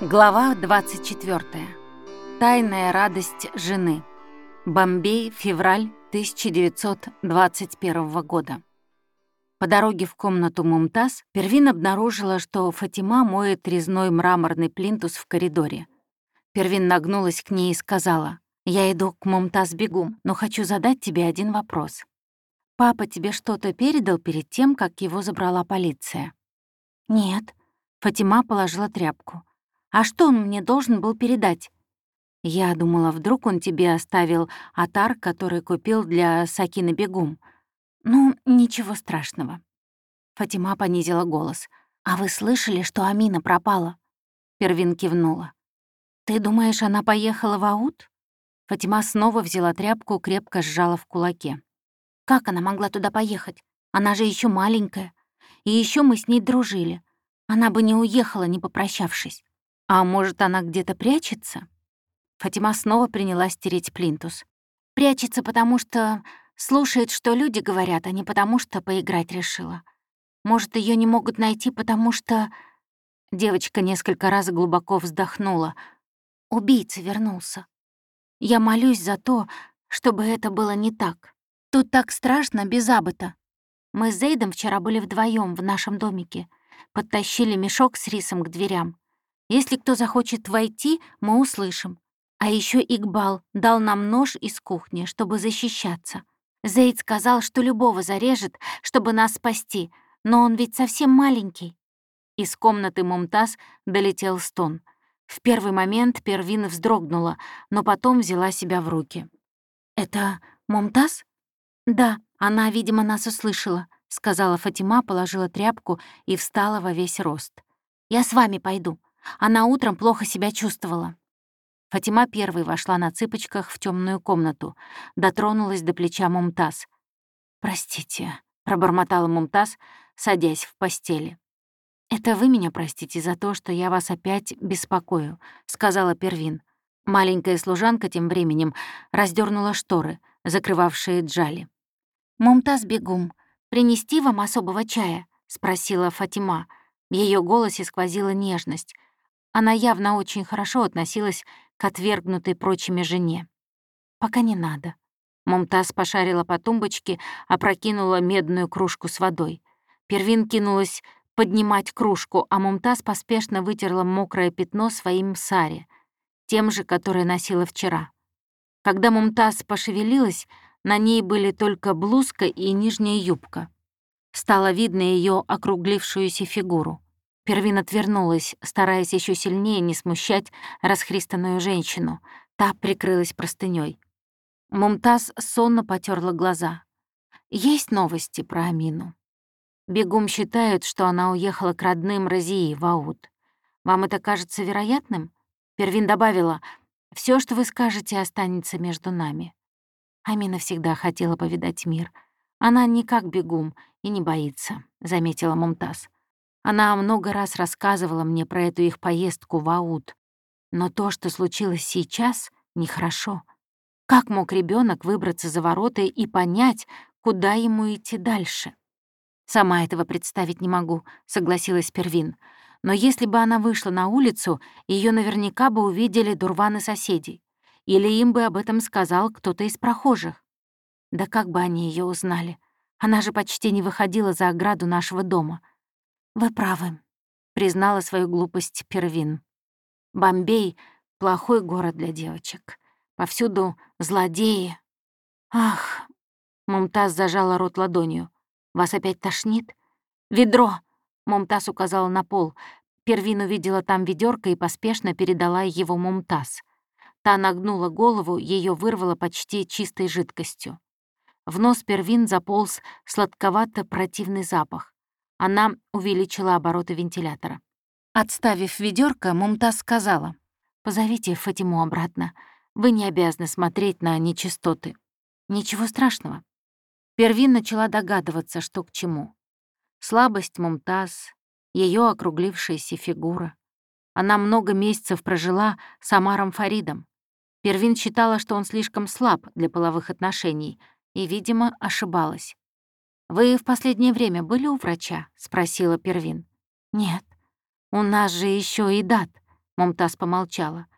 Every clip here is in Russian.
Глава 24. Тайная радость жены. Бомбей, февраль 1921 года. По дороге в комнату Мумтаз Первин обнаружила, что Фатима моет резной мраморный плинтус в коридоре. Первин нагнулась к ней и сказала, «Я иду к Мумтаз бегу, но хочу задать тебе один вопрос. Папа тебе что-то передал перед тем, как его забрала полиция?» «Нет». Фатима положила тряпку. А что он мне должен был передать? Я думала, вдруг он тебе оставил атар, который купил для Сакины Бегум. Ну, ничего страшного. Фатима понизила голос. «А вы слышали, что Амина пропала?» Первин кивнула. «Ты думаешь, она поехала в Аут?» Фатима снова взяла тряпку, крепко сжала в кулаке. «Как она могла туда поехать? Она же еще маленькая. И еще мы с ней дружили. Она бы не уехала, не попрощавшись. А может, она где-то прячется? Фатима снова принялась тереть плинтус. Прячется, потому что слушает, что люди говорят, а не потому что поиграть решила. Может, ее не могут найти, потому что... Девочка несколько раз глубоко вздохнула. Убийца вернулся. Я молюсь за то, чтобы это было не так. Тут так страшно без абыта. Мы с Зейдом вчера были вдвоем в нашем домике. Подтащили мешок с рисом к дверям. Если кто захочет войти, мы услышим. А еще Игбал дал нам нож из кухни, чтобы защищаться. Зейд сказал, что любого зарежет, чтобы нас спасти, но он ведь совсем маленький. Из комнаты Мумтаз долетел стон. В первый момент Первин вздрогнула, но потом взяла себя в руки. «Это Мумтаз?» «Да, она, видимо, нас услышала», — сказала Фатима, положила тряпку и встала во весь рост. «Я с вами пойду. Она утром плохо себя чувствовала. Фатима первой вошла на цыпочках в темную комнату, дотронулась до плеча Мумтаз. «Простите», — пробормотала Мумтаз, садясь в постели. «Это вы меня простите за то, что я вас опять беспокою», — сказала Первин. Маленькая служанка тем временем раздернула шторы, закрывавшие Джали. «Мумтаз Бегум, принести вам особого чая?» — спросила Фатима. В ее голосе сквозила нежность. Она явно очень хорошо относилась к отвергнутой прочими жене. «Пока не надо». Мумтаз пошарила по тумбочке, опрокинула медную кружку с водой. Первин кинулась поднимать кружку, а Мумтаз поспешно вытерла мокрое пятно своим саре, тем же, которое носила вчера. Когда Мумтаз пошевелилась, на ней были только блузка и нижняя юбка. Стало видно ее округлившуюся фигуру. Первин отвернулась, стараясь еще сильнее не смущать расхристанную женщину. Та прикрылась простыней. Мумтаз сонно потерла глаза. Есть новости про Амину. Бегум считают, что она уехала к родным Розии в Ауд. Вам это кажется вероятным? Первин добавила, все, что вы скажете, останется между нами. Амина всегда хотела повидать мир. Она не как бегум и не боится, заметила Мумтаз. Она много раз рассказывала мне про эту их поездку в Ауд. Но то, что случилось сейчас, нехорошо. Как мог ребенок выбраться за ворота и понять, куда ему идти дальше? «Сама этого представить не могу», — согласилась Первин. «Но если бы она вышла на улицу, ее наверняка бы увидели дурваны соседей. Или им бы об этом сказал кто-то из прохожих. Да как бы они ее узнали? Она же почти не выходила за ограду нашего дома. «Вы правы», — признала свою глупость Первин. «Бомбей — плохой город для девочек. Повсюду злодеи. Ах!» Мумтаз зажала рот ладонью. «Вас опять тошнит?» «Ведро!» — Мумтаз указала на пол. Первин увидела там ведерко и поспешно передала его Мумтаз. Та нагнула голову, ее вырвало почти чистой жидкостью. В нос Первин заполз сладковато-противный запах. Она увеличила обороты вентилятора. Отставив ведерко, Мумтаз сказала, «Позовите Фатиму обратно. Вы не обязаны смотреть на нечистоты. Ничего страшного». Первин начала догадываться, что к чему. Слабость Мумтаз, ее округлившаяся фигура. Она много месяцев прожила с Амаром Фаридом. Первин считала, что он слишком слаб для половых отношений, и, видимо, ошибалась. «Вы в последнее время были у врача?» — спросила Первин. «Нет. У нас же еще и дат». Мумтаз помолчала.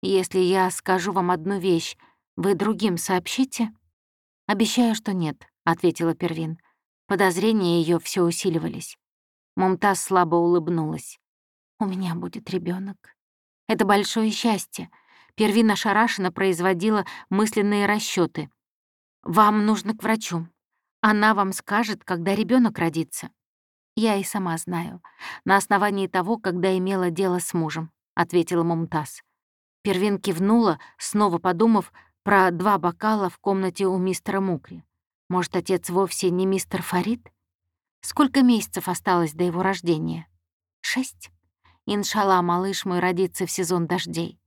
«Если я скажу вам одну вещь, вы другим сообщите?» «Обещаю, что нет», — ответила Первин. Подозрения ее все усиливались. Мумтаз слабо улыбнулась. «У меня будет ребенок. Это большое счастье». Первин ошарашенно производила мысленные расчеты. «Вам нужно к врачу. Она вам скажет, когда ребенок родится». «Я и сама знаю. На основании того, когда имела дело с мужем», — ответила Мумтаз. Первин кивнула, снова подумав про два бокала в комнате у мистера Мукри. Может, отец вовсе не мистер Фарид? Сколько месяцев осталось до его рождения? Шесть. Иншалла, малыш мой родится в сезон дождей.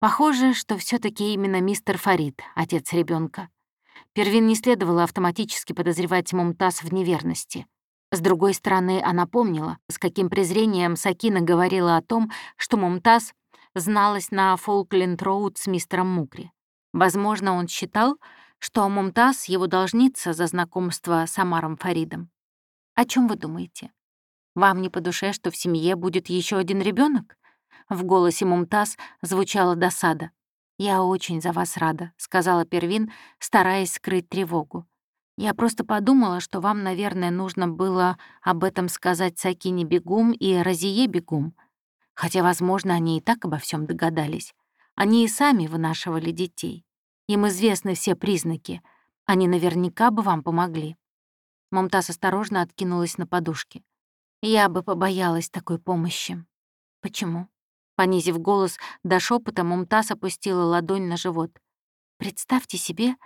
Похоже, что все таки именно мистер Фарид, отец ребенка. Первин не следовало автоматически подозревать Мумтаз в неверности. С другой стороны, она помнила, с каким презрением Сакина говорила о том, что Мумтаз зналась на Фолкленд-Роуд с мистером Мукри. Возможно, он считал, что Мумтаз — его должница за знакомство с Амаром Фаридом. О чем вы думаете? Вам не по душе, что в семье будет еще один ребенок? В голосе Мумтаз звучала досада. «Я очень за вас рада», — сказала Первин, стараясь скрыть тревогу. «Я просто подумала, что вам, наверное, нужно было об этом сказать Сакине Бегум и Розие Бегум. Хотя, возможно, они и так обо всем догадались. Они и сами вынашивали детей. Им известны все признаки. Они наверняка бы вам помогли». Мумтаз осторожно откинулась на подушке. «Я бы побоялась такой помощи». «Почему?» Понизив голос до шепота, Мумтаз опустила ладонь на живот. «Представьте себе,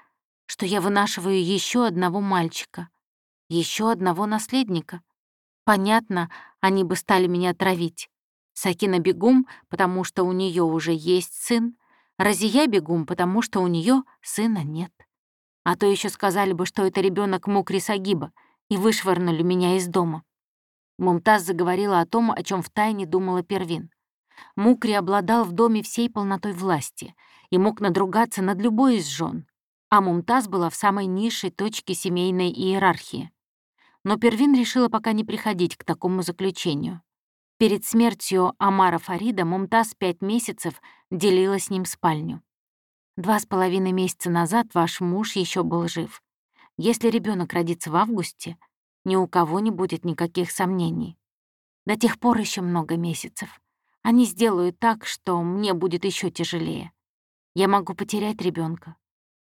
что я вынашиваю еще одного мальчика, еще одного наследника. Понятно, они бы стали меня травить. Сакина бегум, потому что у нее уже есть сын, Разия бегум, потому что у нее сына нет. А то еще сказали бы, что это ребенок Мукри Сагиба, и вышвырнули меня из дома. Мумтаз заговорила о том, о чем втайне думала Первин. Мукри обладал в доме всей полнотой власти и мог надругаться над любой из жен, а Мумтаз была в самой низшей точке семейной иерархии. Но Первин решила пока не приходить к такому заключению. Перед смертью Амара Фарида Мумтаз пять месяцев делила с ним спальню. Два с половиной месяца назад ваш муж еще был жив. Если ребенок родится в августе, ни у кого не будет никаких сомнений. До тех пор еще много месяцев. Они сделают так, что мне будет еще тяжелее. Я могу потерять ребенка,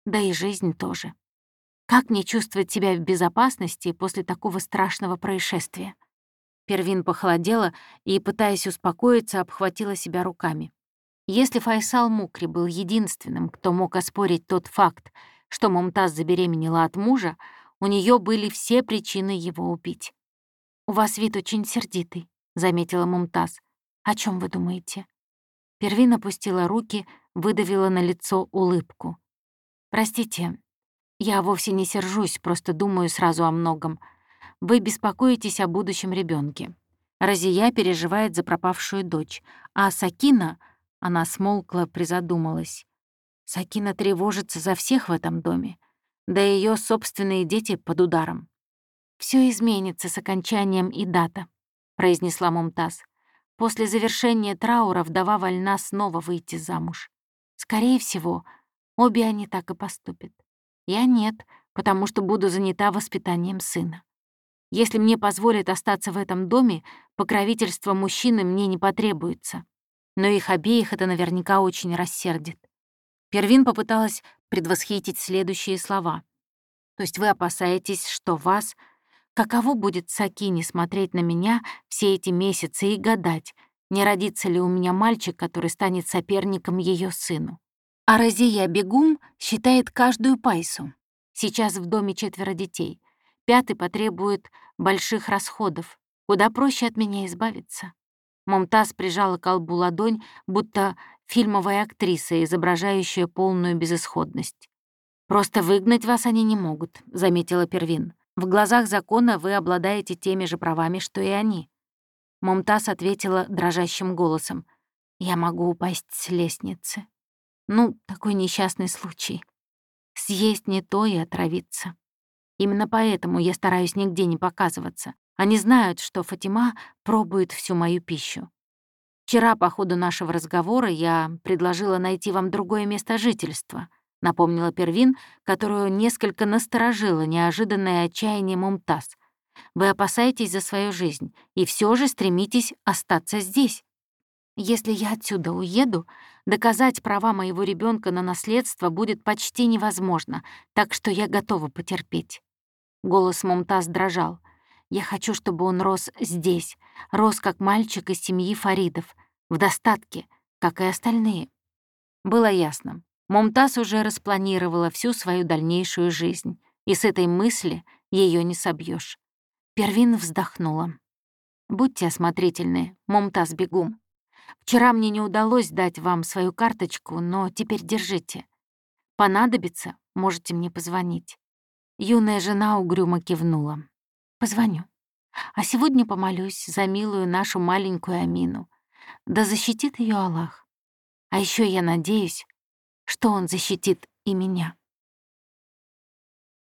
да и жизнь тоже. Как мне чувствовать себя в безопасности после такого страшного происшествия? Первин похолодела и, пытаясь успокоиться, обхватила себя руками. Если Файсал Мукри был единственным, кто мог оспорить тот факт, что Мумтаз забеременела от мужа, у нее были все причины его убить. «У вас вид очень сердитый», — заметила Мумтаз. «О чем вы думаете?» Первин опустила руки, выдавила на лицо улыбку. «Простите, я вовсе не сержусь, просто думаю сразу о многом. Вы беспокоитесь о будущем ребенке. Разия переживает за пропавшую дочь, а Сакина, она смолкла, призадумалась. Сакина тревожится за всех в этом доме, да и её собственные дети под ударом. Все изменится с окончанием и дата», — произнесла Мумтаз. «После завершения траура вдова вольна снова выйти замуж. Скорее всего, обе они так и поступят. Я нет, потому что буду занята воспитанием сына. Если мне позволят остаться в этом доме, покровительство мужчины мне не потребуется. Но их обеих это наверняка очень рассердит. Первин попыталась предвосхитить следующие слова. То есть вы опасаетесь, что вас... Каково будет Сакине смотреть на меня все эти месяцы и гадать, не родится ли у меня мальчик, который станет соперником ее сыну. А Розия Бегум считает каждую пайсу. Сейчас в доме четверо детей. Пятый потребует больших расходов. Куда проще от меня избавиться. Мумтаз прижала колбу ладонь, будто фильмовая актриса, изображающая полную безысходность. «Просто выгнать вас они не могут», — заметила Первин. «В глазах закона вы обладаете теми же правами, что и они». Мумтаз ответила дрожащим голосом. «Я могу упасть с лестницы. Ну, такой несчастный случай. Съесть не то и отравиться». Именно поэтому я стараюсь нигде не показываться. Они знают, что Фатима пробует всю мою пищу. Вчера, по ходу нашего разговора, я предложила найти вам другое место жительства, напомнила Первин, которую несколько насторожило неожиданное отчаяние Мумтаз. Вы опасаетесь за свою жизнь и все же стремитесь остаться здесь. Если я отсюда уеду, доказать права моего ребенка на наследство будет почти невозможно, так что я готова потерпеть. Голос Мумтаз дрожал. Я хочу, чтобы он рос здесь, рос как мальчик из семьи Фаридов, в достатке, как и остальные. Было ясно. Мумтаз уже распланировала всю свою дальнейшую жизнь, и с этой мысли ее не собьешь. Первин вздохнула. «Будьте осмотрительны, Мумтаз Бегум. Вчера мне не удалось дать вам свою карточку, но теперь держите. Понадобится, можете мне позвонить». Юная жена угрюмо кивнула. Позвоню. А сегодня помолюсь за милую нашу маленькую Амину. Да защитит ее Аллах. А еще я надеюсь, что он защитит и меня.